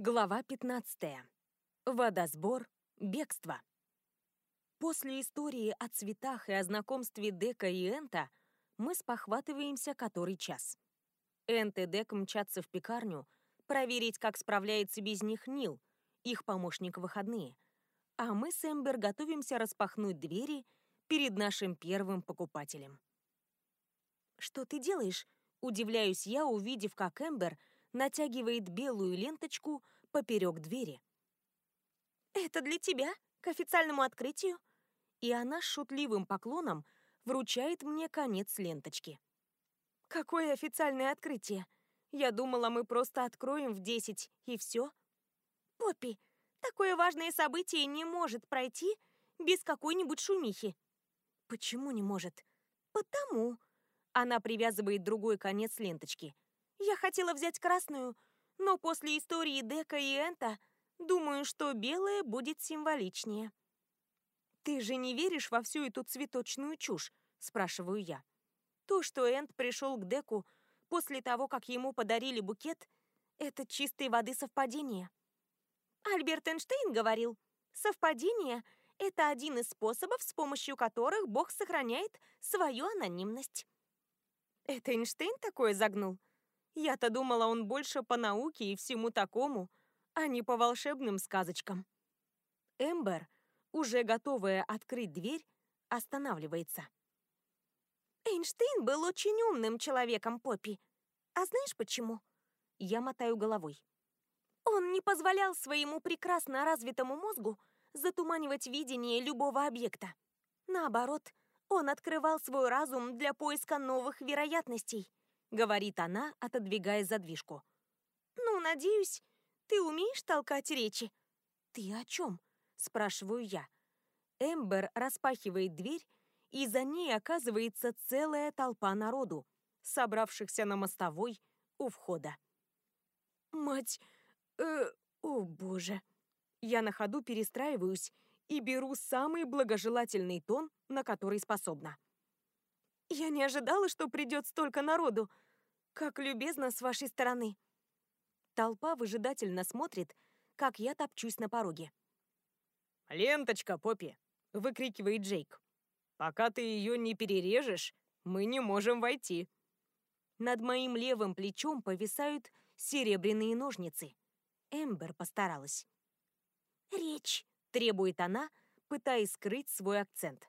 Глава 15. Водосбор. Бегство. После истории о цветах и о знакомстве Дека и Энта мы спохватываемся который час. Энт и Дек мчатся в пекарню, проверить, как справляется без них Нил, их помощник в выходные. А мы с Эмбер готовимся распахнуть двери перед нашим первым покупателем. «Что ты делаешь?» – удивляюсь я, увидев, как Эмбер – натягивает белую ленточку поперек двери. «Это для тебя, к официальному открытию!» И она с шутливым поклоном вручает мне конец ленточки. «Какое официальное открытие? Я думала, мы просто откроем в десять, и все». «Поппи, такое важное событие не может пройти без какой-нибудь шумихи». «Почему не может?» «Потому». Она привязывает другой конец ленточки – я хотела взять красную, но после истории Дека и Энта думаю, что белая будет символичнее. «Ты же не веришь во всю эту цветочную чушь?» – спрашиваю я. То, что Энт пришел к Деку после того, как ему подарили букет, это чистой воды совпадение. Альберт Эйнштейн говорил, совпадение – это один из способов, с помощью которых Бог сохраняет свою анонимность. Это Эйнштейн такое загнул? Я-то думала, он больше по науке и всему такому, а не по волшебным сказочкам. Эмбер, уже готовая открыть дверь, останавливается. Эйнштейн был очень умным человеком, Поппи. А знаешь почему? Я мотаю головой. Он не позволял своему прекрасно развитому мозгу затуманивать видение любого объекта. Наоборот, он открывал свой разум для поиска новых вероятностей. — говорит она, отодвигая задвижку. «Ну, надеюсь, ты умеешь толкать речи?» «Ты о чем?» — спрашиваю я. Эмбер распахивает дверь, и за ней оказывается целая толпа народу, собравшихся на мостовой у входа. «Мать... Э, о, боже!» Я на ходу перестраиваюсь и беру самый благожелательный тон, на который способна. Я не ожидала, что придет столько народу. Как любезно с вашей стороны. Толпа выжидательно смотрит, как я топчусь на пороге. «Ленточка, Поппи!» — выкрикивает Джейк. «Пока ты ее не перережешь, мы не можем войти». Над моим левым плечом повисают серебряные ножницы. Эмбер постаралась. «Речь!» — требует она, пытаясь скрыть свой акцент.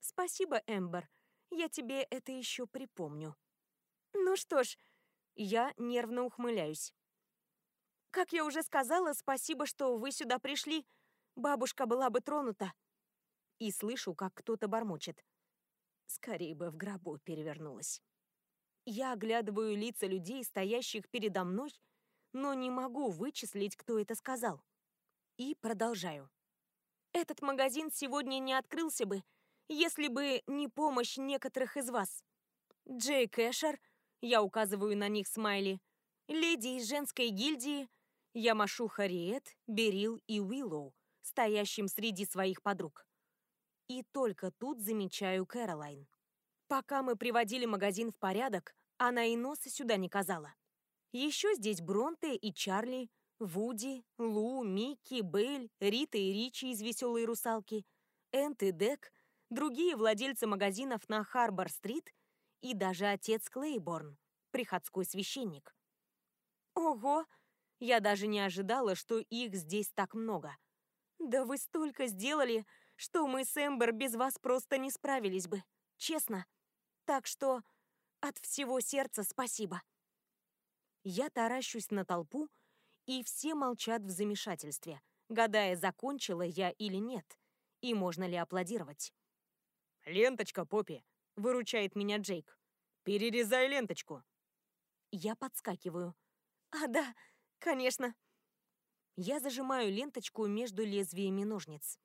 «Спасибо, Эмбер я тебе это еще припомню. Ну что ж, я нервно ухмыляюсь. Как я уже сказала, спасибо, что вы сюда пришли. Бабушка была бы тронута. И слышу, как кто-то бормочет. Скорее бы в гробу перевернулась. Я оглядываю лица людей, стоящих передо мной, но не могу вычислить, кто это сказал. И продолжаю. Этот магазин сегодня не открылся бы, если бы не помощь некоторых из вас. Джейк Эшер, я указываю на них смайли, леди из женской гильдии, я машу Харриет, Берил и Уиллоу, стоящим среди своих подруг. И только тут замечаю Кэролайн. Пока мы приводили магазин в порядок, она и носа сюда не казала. Еще здесь Бронте и Чарли, Вуди, Лу, Микки, Бейль, Рита и Ричи из «Веселой русалки», Энт и Дек, другие владельцы магазинов на Харбор-стрит и даже отец Клейборн, приходской священник. Ого! Я даже не ожидала, что их здесь так много. Да вы столько сделали, что мы с Эмбер без вас просто не справились бы, честно. Так что от всего сердца спасибо. Я таращусь на толпу, и все молчат в замешательстве, гадая, закончила я или нет, и можно ли аплодировать. «Ленточка, Поппи!» — выручает меня Джейк. «Перерезай ленточку!» Я подскакиваю. «А, да, конечно!» Я зажимаю ленточку между лезвиями ножниц.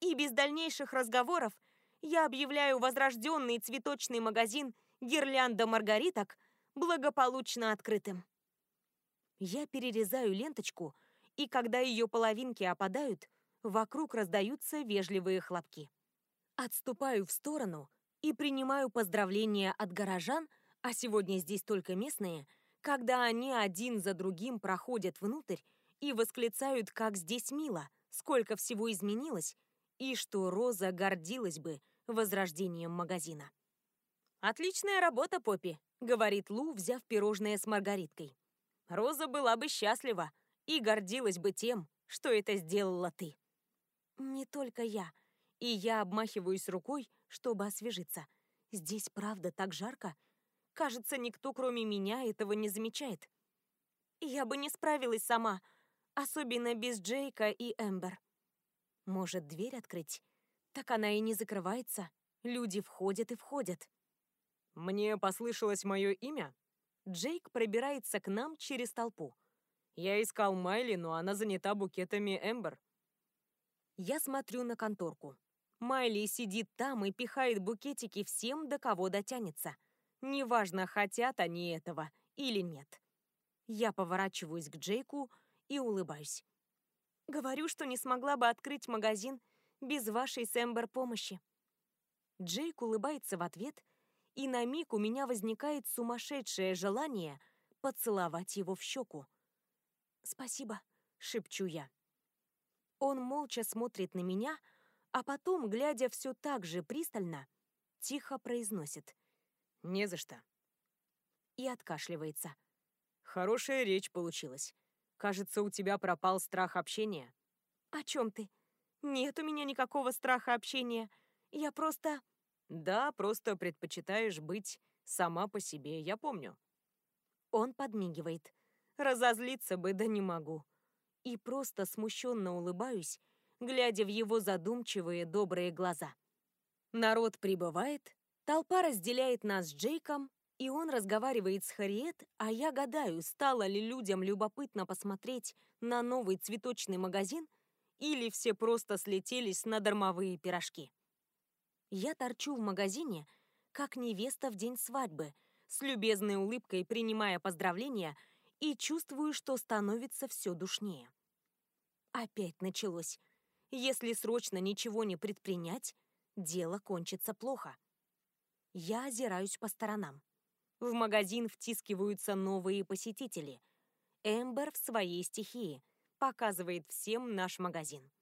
И без дальнейших разговоров я объявляю возрожденный цветочный магазин «Гирлянда маргариток» благополучно открытым. Я перерезаю ленточку, и когда ее половинки опадают, вокруг раздаются вежливые хлопки. Отступаю в сторону и принимаю поздравления от горожан, а сегодня здесь только местные, когда они один за другим проходят внутрь и восклицают, как здесь мило, сколько всего изменилось, и что Роза гордилась бы возрождением магазина. «Отличная работа, Поппи», — говорит Лу, взяв пирожное с маргариткой. «Роза была бы счастлива и гордилась бы тем, что это сделала ты». «Не только я», и я обмахиваюсь рукой, чтобы освежиться. Здесь правда так жарко. Кажется, никто, кроме меня, этого не замечает. Я бы не справилась сама, особенно без Джейка и Эмбер. Может, дверь открыть? Так она и не закрывается. Люди входят и входят. Мне послышалось мое имя? Джейк пробирается к нам через толпу. Я искал Майли, но она занята букетами Эмбер. Я смотрю на конторку. Майли сидит там и пихает букетики всем, до кого дотянется. Неважно, хотят они этого или нет. Я поворачиваюсь к Джейку и улыбаюсь. Говорю, что не смогла бы открыть магазин без вашей Сэмбер помощи. Джейк улыбается в ответ, и на миг у меня возникает сумасшедшее желание поцеловать его в щеку. «Спасибо», — шепчу я. Он молча смотрит на меня, — а потом, глядя все так же пристально, тихо произносит «Не за что». И откашливается. «Хорошая речь получилась. Кажется, у тебя пропал страх общения». «О чем ты? Нет у меня никакого страха общения. Я просто...» «Да, просто предпочитаешь быть сама по себе, я помню». Он подмигивает. Разозлиться бы, да не могу. И просто смущенно улыбаюсь, глядя в его задумчивые добрые глаза. Народ прибывает, толпа разделяет нас с Джейком, и он разговаривает с Харриет, а я гадаю, стало ли людям любопытно посмотреть на новый цветочный магазин, или все просто слетелись на дармовые пирожки. Я торчу в магазине, как невеста в день свадьбы, с любезной улыбкой принимая поздравления и чувствую, что становится все душнее. Опять началось. Если срочно ничего не предпринять, дело кончится плохо. Я озираюсь по сторонам. В магазин втискиваются новые посетители. Эмбер в своей стихии показывает всем наш магазин.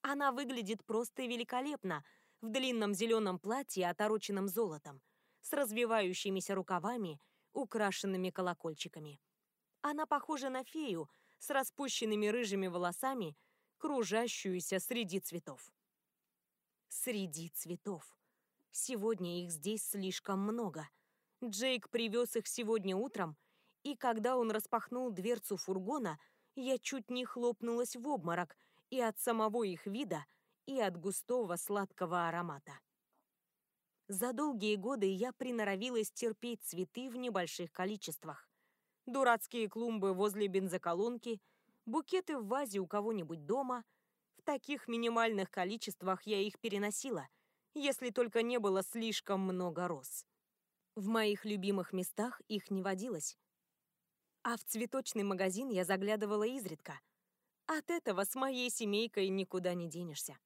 Она выглядит просто великолепно в длинном зеленом платье, отороченном золотом, с развивающимися рукавами, украшенными колокольчиками. Она похожа на фею с распущенными рыжими волосами кружащуюся среди цветов. Среди цветов. Сегодня их здесь слишком много. Джейк привез их сегодня утром, и когда он распахнул дверцу фургона, я чуть не хлопнулась в обморок и от самого их вида, и от густого сладкого аромата. За долгие годы я приноровилась терпеть цветы в небольших количествах. Дурацкие клумбы возле бензоколонки — букеты в вазе у кого-нибудь дома. В таких минимальных количествах я их переносила, если только не было слишком много роз. В моих любимых местах их не водилось. А в цветочный магазин я заглядывала изредка. От этого с моей семейкой никуда не денешься.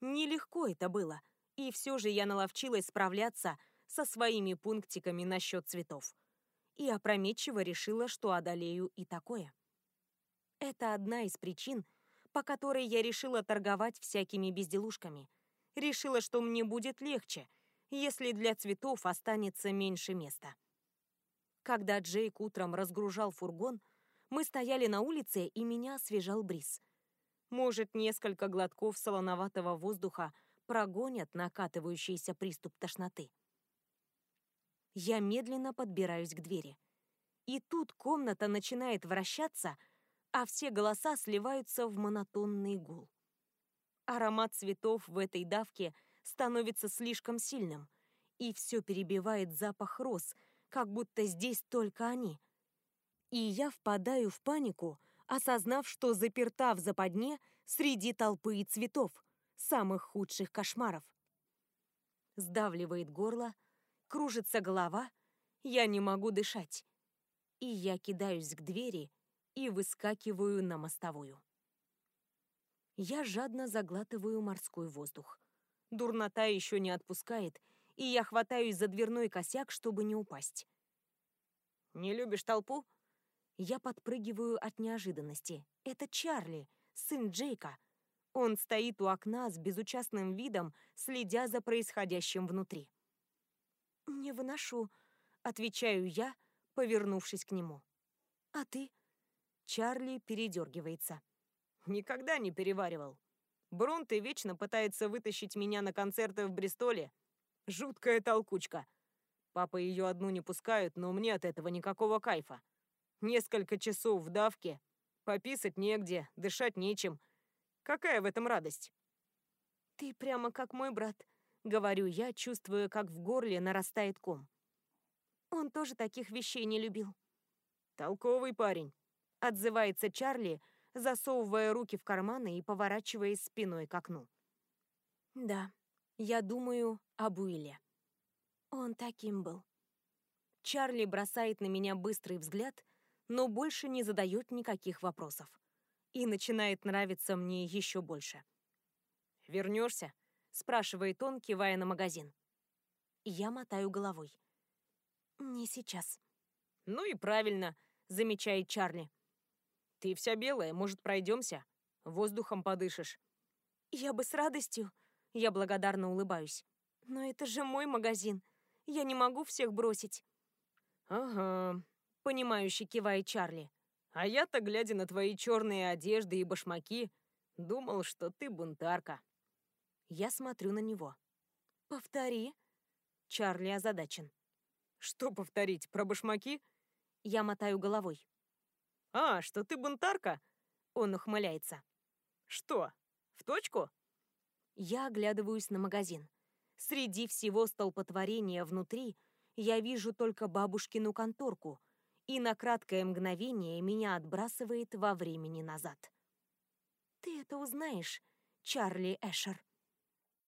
Нелегко это было, и все же я наловчилась справляться со своими пунктиками насчет цветов. И опрометчиво решила, что одолею и такое. Это одна из причин, по которой я решила торговать всякими безделушками. Решила, что мне будет легче, если для цветов останется меньше места. Когда Джейк утром разгружал фургон, мы стояли на улице, и меня освежал бриз. Может, несколько глотков солоноватого воздуха прогонят накатывающийся приступ тошноты. Я медленно подбираюсь к двери. И тут комната начинает вращаться — а все голоса сливаются в монотонный гул. Аромат цветов в этой давке становится слишком сильным, и все перебивает запах роз, как будто здесь только они. И я впадаю в панику, осознав, что заперта в западне среди толпы и цветов, самых худших кошмаров. Сдавливает горло, кружится голова, я не могу дышать. И я кидаюсь к двери, и выскакиваю на мостовую. Я жадно заглатываю морской воздух. Дурнота еще не отпускает, и я хватаюсь за дверной косяк, чтобы не упасть. Не любишь толпу? Я подпрыгиваю от неожиданности. Это Чарли, сын Джейка. Он стоит у окна с безучастным видом, следя за происходящим внутри. «Не выношу», — отвечаю я, повернувшись к нему. «А ты?» Чарли передергивается. «Никогда не переваривал. Брунты вечно пытается вытащить меня на концерты в Бристоле. Жуткая толкучка. Папа ее одну не пускают, но мне от этого никакого кайфа. Несколько часов в давке. Пописать негде, дышать нечем. Какая в этом радость? Ты прямо как мой брат, говорю я, чувствуя, как в горле нарастает ком. Он тоже таких вещей не любил. Толковый парень, отзывается Чарли, засовывая руки в карманы и поворачиваясь спиной к окну. Да, я думаю об Уилле. Он таким был. Чарли бросает на меня быстрый взгляд, но больше не задает никаких вопросов. И начинает нравиться мне еще больше. «Вернешься?» — спрашивает он, кивая на магазин. Я мотаю головой. «Не сейчас». «Ну и правильно», — замечает Чарли. «Ты вся белая, может, пройдемся? Воздухом подышишь». «Я бы с радостью», — я благодарно улыбаюсь. «Но это же мой магазин. Я не могу всех бросить». «Ага», понимающе кивает Чарли. А я-то, глядя на твои черные одежды и башмаки, думал, что ты бунтарка. Я смотрю на него. Повтори. Чарли озадачен. Что повторить, про башмаки? Я мотаю головой. А, что ты бунтарка? Он ухмыляется. Что, в точку? Я оглядываюсь на магазин. Среди всего столпотворения внутри я вижу только бабушкину конторку — и на краткое мгновение меня отбрасывает во времени назад. «Ты это узнаешь, Чарли Эшер»,